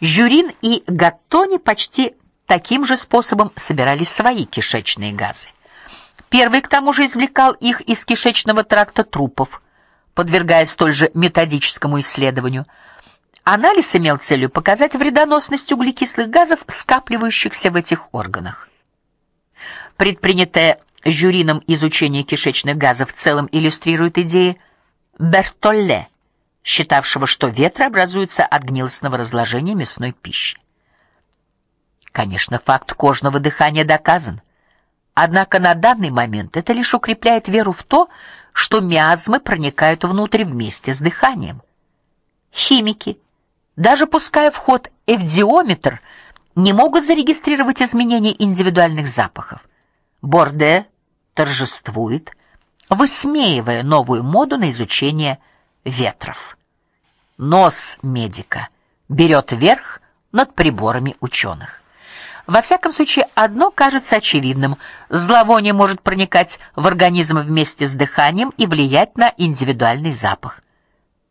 Жюрин и Гаттони почти таким же способом собирали свои кишечные газы. Первый к тому же извлекал их из кишечного тракта трупов, подвергая столь же методическому исследованию. Анализ имел целью показать вредоносность углекислых газов, скапливающихся в этих органах. Предпринятое жюрином изучение кишечных газов в целом иллюстрирует идеи Бертолле, считавшего, что ветры образуются от гнилостного разложения мясной пищи. Конечно, факт кожного дыхания доказан. Однако на данный момент это лишь укрепляет веру в то, что миазмы проникают внутрь вместе с дыханием. Химики, даже пуская в ход эвдиометр, не могут зарегистрировать изменения индивидуальных запахов. Борде торжествует, высмеивая новую моду на изучение ветров. Нос медика берет верх над приборами ученых. Во всяком случае, одно кажется очевидным: зловоние может проникать в организм вместе с дыханием и влиять на индивидуальный запах.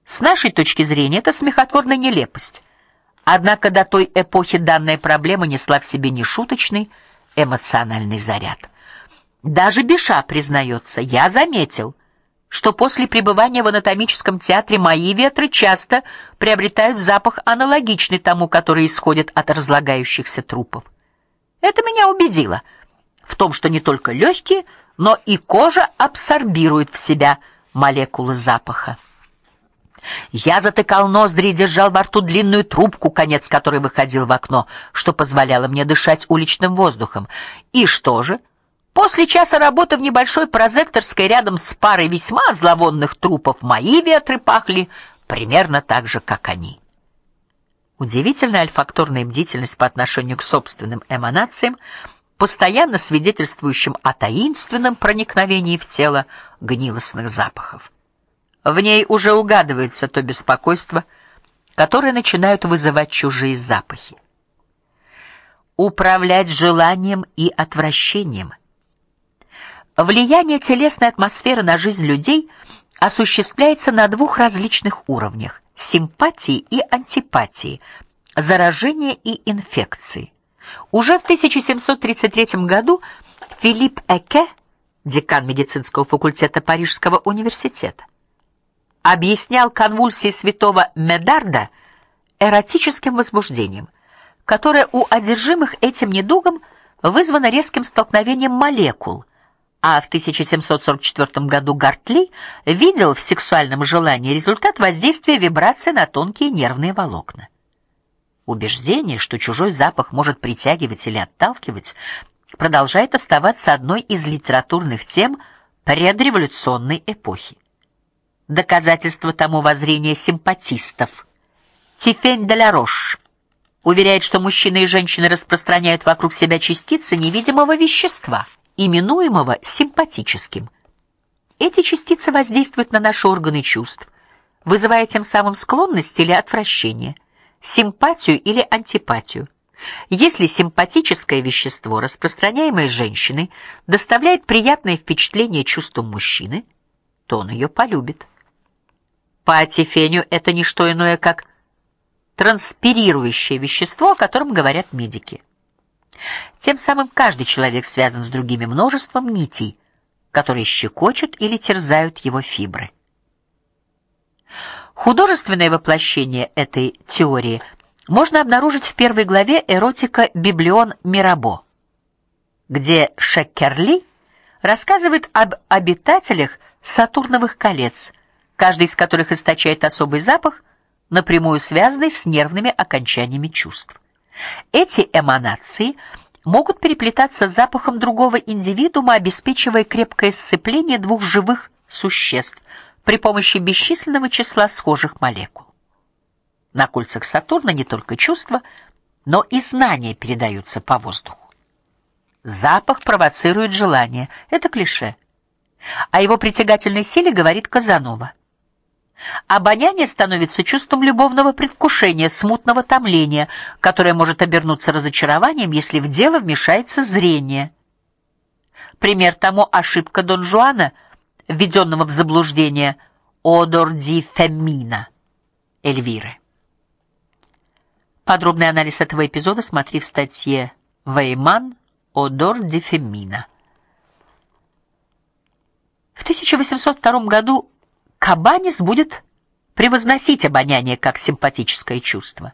С нашей точки зрения это смехотворная нелепость. Однако до той эпохи данная проблема несла в себе нешуточный эмоциональный заряд. Даже Биша признается: "Я заметил, что после пребывания в анатомическом театре мои ветры часто приобретают запах аналогичный тому, который исходит от разлагающихся трупов. Это меня убедило в том, что не только легкие, но и кожа абсорбирует в себя молекулы запаха. Я затыкал ноздри и держал во рту длинную трубку, конец которой выходил в окно, что позволяло мне дышать уличным воздухом. И что же? После часа работы в небольшой прозекторской рядом с парой весьма зловонных трупов мои ветры пахли примерно так же, как они. Удивительная альфакторная бдительность по отношению к собственным эманациям, постоянно свидетельствующим о таинственном проникновении в тело гнилостных запахов. В ней уже угадывается то беспокойство, которое начинают вызывать чужие запахи. Управлять желанием и отвращением – Влияние телесной атмосферы на жизнь людей осуществляется на двух различных уровнях: симпатии и антипатии, заражения и инфекции. Уже в 1733 году Филипп Эке, декан медицинского факультета Парижского университета, объяснял конвульсии святого Медарда эротическим возбуждением, которое у одержимых этим недугом вызвано резким столкновением молекул – а в 1744 году Гартли видел в сексуальном желании результат воздействия вибрации на тонкие нервные волокна. Убеждение, что чужой запах может притягивать или отталкивать, продолжает оставаться одной из литературных тем предреволюционной эпохи. Доказательство тому воззрения симпатистов. Тифень де ла Рош уверяет, что мужчины и женщины распространяют вокруг себя частицы невидимого вещества именуемого симпатическим. Эти частицы воздействуют на наши органы чувств, вызывая тем самым склонность или отвращение, симпатию или антипатию. Если симпатическое вещество, распространяемое женщиной, доставляет приятное впечатление чувствам мужчины, то он ее полюбит. По атифению это не что иное, как транспирирующее вещество, о котором говорят медики. Тем самым каждый человек связан с другими множеством нитей, которые щекочут или терзают его фибры. Художественное воплощение этой теории можно обнаружить в первой главе эротика Библион Мирабо, где Шекерли рассказывает об обитателях Сатурновых колец, каждый из которых источает особый запах, напрямую связанный с нервными окончаниями чувств. Эти эманации могут переплетаться с запахом другого индивидуума, обеспечивая крепкое сцепление двух живых существ при помощи бесчисленного числа схожих молекул. На кольцах Сатурна не только чувства, но и знания передаются по воздуху. Запах провоцирует желание это клише. О его притягательной силе говорит Казанова. Обоняние становится чувством любовного предвкушения, смутного томления, которое может обернуться разочарованием, если в дело вмешается зрение. Пример тому ошибка Дон Жуана, введенного в заблуждение одор ди фемина Эльвиры. Подробный анализ этого эпизода смотри в статье Вейман Одор де Фемина. В 1802 году Кабанис будет превозносить обоняние как симпатическое чувство.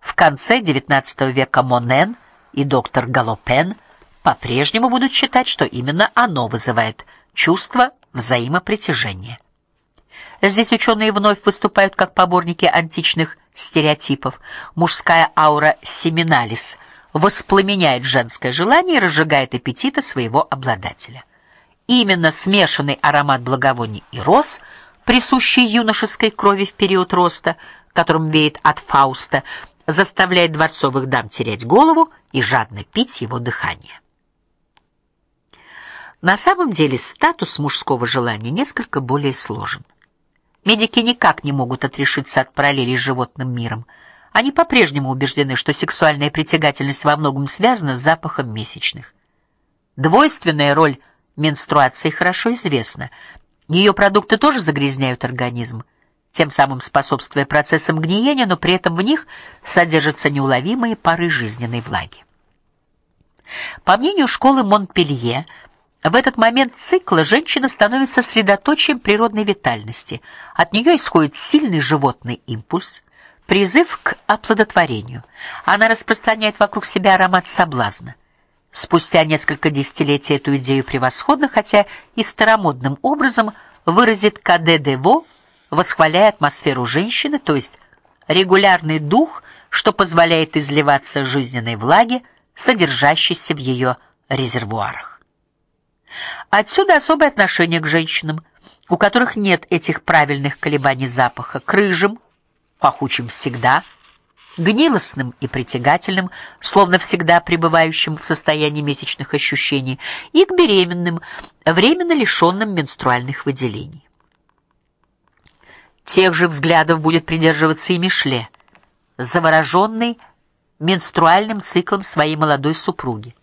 В конце XIX века Монен и доктор Галопен по-прежнему будут считать, что именно оно вызывает чувство взаимопритяжения. Здесь ученые вновь выступают как поборники античных стереотипов. Мужская аура семиналис воспламеняет женское желание и разжигает аппетиты своего обладателя. Именно смешанный аромат благовоний и роз, присущий юношеской крови в период роста, которым веет от Фауста, заставляет дворцовых дам терять голову и жадно пить его дыхание. На самом деле статус мужского желания несколько более сложен. Медики никак не могут отрешиться от параллелей с животным миром. Они по-прежнему убеждены, что сексуальная притягательность во многом связана с запахом месячных. Двойственная роль менструации хорошо известна. Ее продукты тоже загрязняют организм, тем самым способствуя процессам гниения, но при этом в них содержатся неуловимые пары жизненной влаги. По мнению школы Монпелье, в этот момент цикла женщина становится средоточием природной витальности. От нее исходит сильный животный импульс, призыв к оплодотворению. Она распространяет вокруг себя аромат соблазна. Спустя несколько десятилетий эту идею превосходно, хотя и старомодным образом выразит Каде Дево, восхваляя атмосферу женщины, то есть регулярный дух, что позволяет изливаться жизненной влаге, содержащейся в ее резервуарах. Отсюда особое отношение к женщинам, у которых нет этих правильных колебаний запаха, к рыжим, пахучим всегда, гнилостным и притягательным, словно всегда пребывающим в состоянии месячных ощущений, и к беременным, временно лишенным менструальных выделений. Тех же взглядов будет придерживаться и Мишле, завороженный менструальным циклом своей молодой супруги.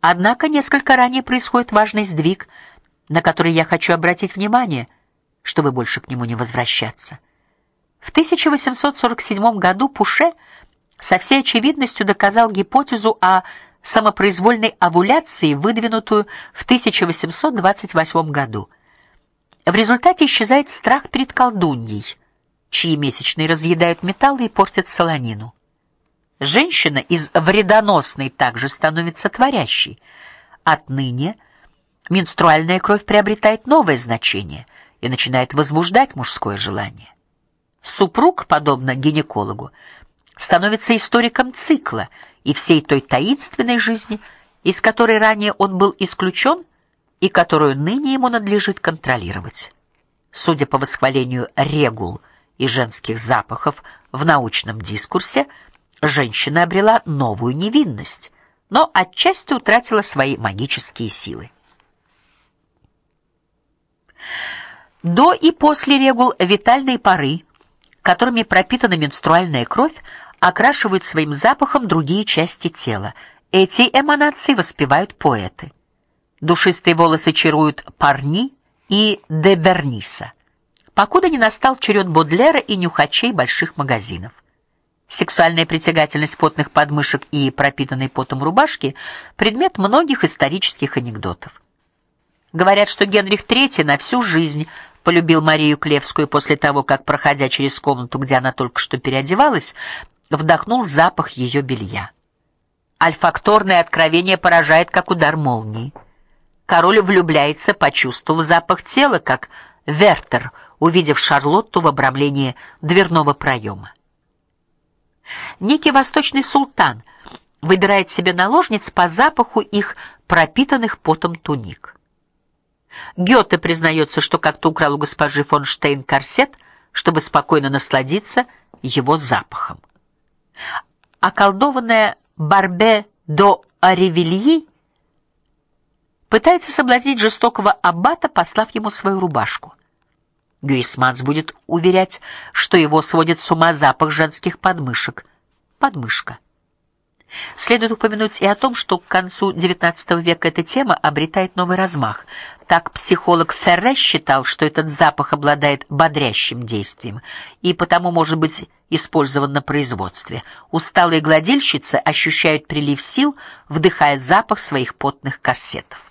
Однако несколько ранее происходит важный сдвиг, на который я хочу обратить внимание, чтобы больше к нему не возвращаться. В 1847 году Пуше со всей очевидностью доказал гипотезу о самопроизвольной овуляции, выдвинутую в 1828 году. В результате исчезает страх перед колдуньей, чьи месячные разъедают металлы и портят солонину. Женщина из вредоносной также становится творящей. Отныне менструальная кровь приобретает новое значение и начинает возбуждать мужское желание. Супруг, подобно гинекологу, становится историком цикла и всей той таинственной жизни, из которой ранее он был исключен и которую ныне ему надлежит контролировать. Судя по восхвалению регул и женских запахов в научном дискурсе, женщина обрела новую невинность, но отчасти утратила свои магические силы. До и после регул витальные пары, которыми пропитана менструальная кровь, окрашивают своим запахом другие части тела. Эти эманации воспевают поэты. Душистые волосы чаруют Парни и Деберниса. Покуда не настал черед Бодлера и нюхачей больших магазинов. Сексуальная притягательность потных подмышек и пропитанной потом рубашки предмет многих исторических анекдотов. Говорят, что Генрих III на всю жизнь полюбил Марию Клевскую после того, как, проходя через комнату, где она только что переодевалась, вдохнул запах ее белья. Альфакторное откровение поражает как удар молнии. Король влюбляется, почувствовав запах тела, как Вертер, увидев Шарлотту в обрамлении дверного проема. Некий восточный султан выбирает себе наложниц по запаху их пропитанных потом туник. Гёте признается, что как-то украл у госпожи фон Штейн корсет, чтобы спокойно насладиться его запахом. Околдованная Барбе до Аревильи пытается соблазнить жестокого аббата, послав ему свою рубашку. Гюисманс будет уверять, что его сводит с ума запах женских подмышек. Подмышка. Следует упомянуть и о том, что к концу XIX века эта тема обретает новый размах. Так психолог Ферре считал, что этот запах обладает бодрящим действием и потому может быть использован на производстве. Усталые гладильщицы ощущают прилив сил, вдыхая запах своих потных корсетов.